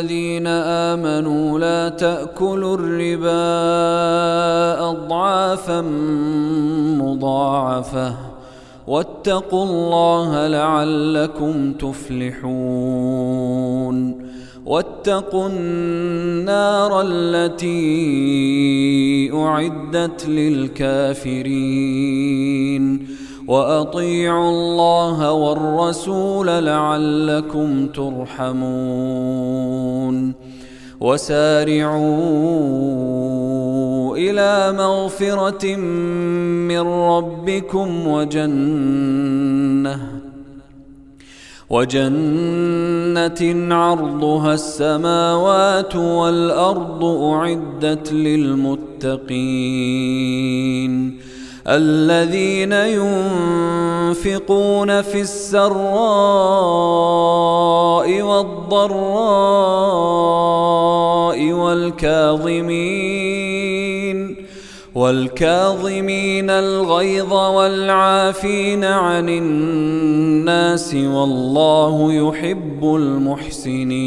الذين آمنوا لا تأكلوا الربا أضعافا مضاعفة واتقوا الله لعلكم تفلحون واتقوا النار التي أعدت للكافرين وأطيعوا الله والرسول لعلكم ترحمون. وسارعوا إلى مغفرة من ربكم وجنة وجنة عرضها السماوات والأرض أعدت للمتقين. الذين ينفقون في السراء والضراء والكاظمين والكاظمين الغيظ والعافين عن الناس والله يحب المحسنين.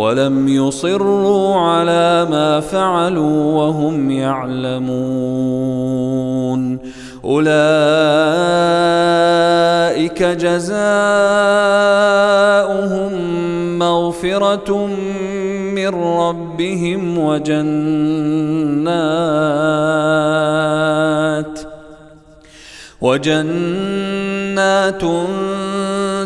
ولم يصروا على ما فعلوا وهم يعلمون أولئك جزاؤهم مغفرة من ربهم وجنات وجنات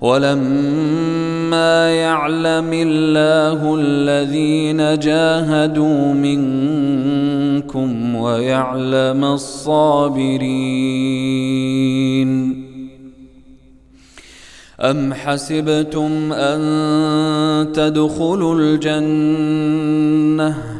ولما يعلم الله الذين جاهدوا منكم ويعلم الصابرين أم حسبتم أن تدخلوا الجنة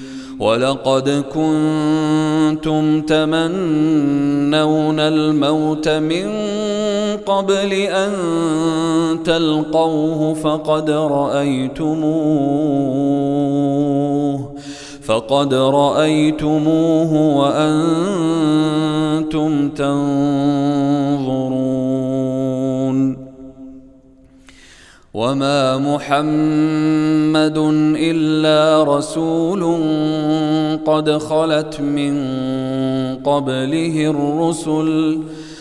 ولقد كنتم تمنون الموت من قبل أن تلقوه فقد رأيتموه فقد رأيتموه وأنتم تنظرون. وما محمد إلا رسول قد خلت من قبله الرسل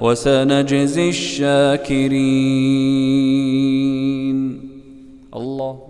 وسنجزي الشاكرين. الله.